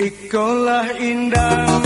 Ikolah indah